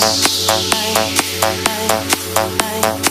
I. night.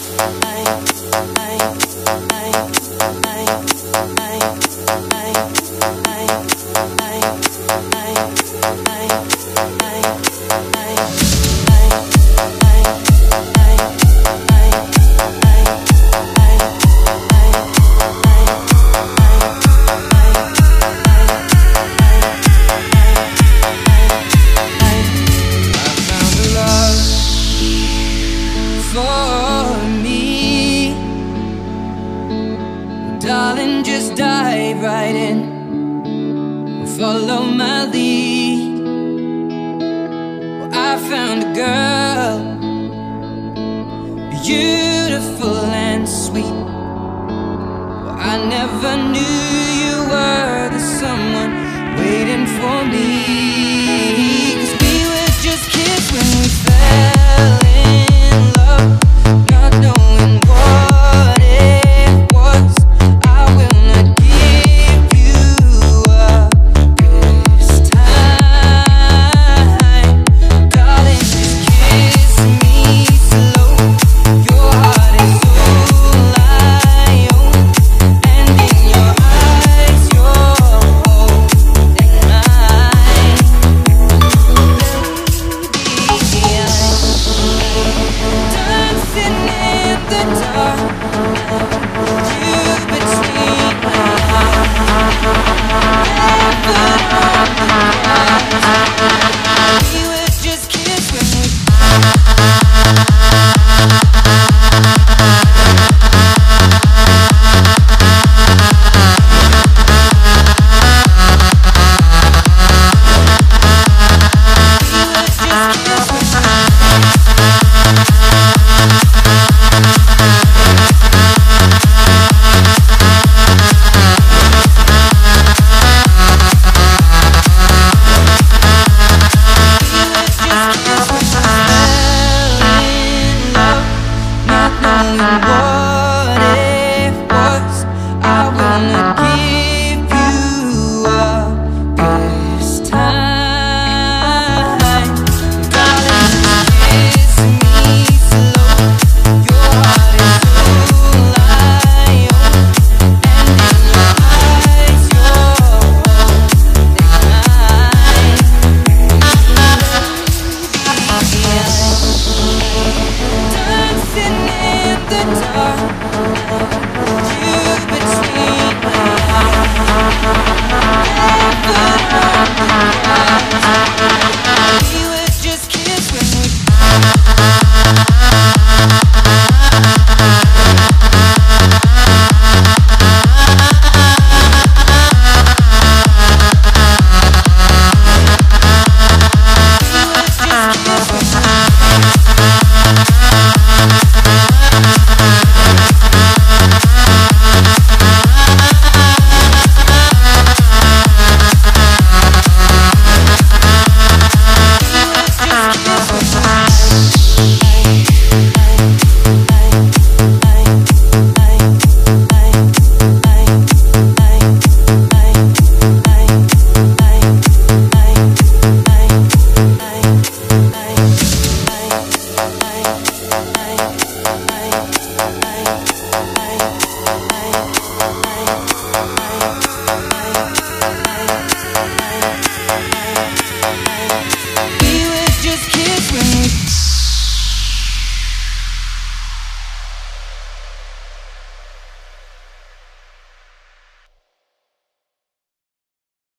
dive right in. Follow my lead. Well, I found a girl, beautiful and sweet. Well, I never knew you were.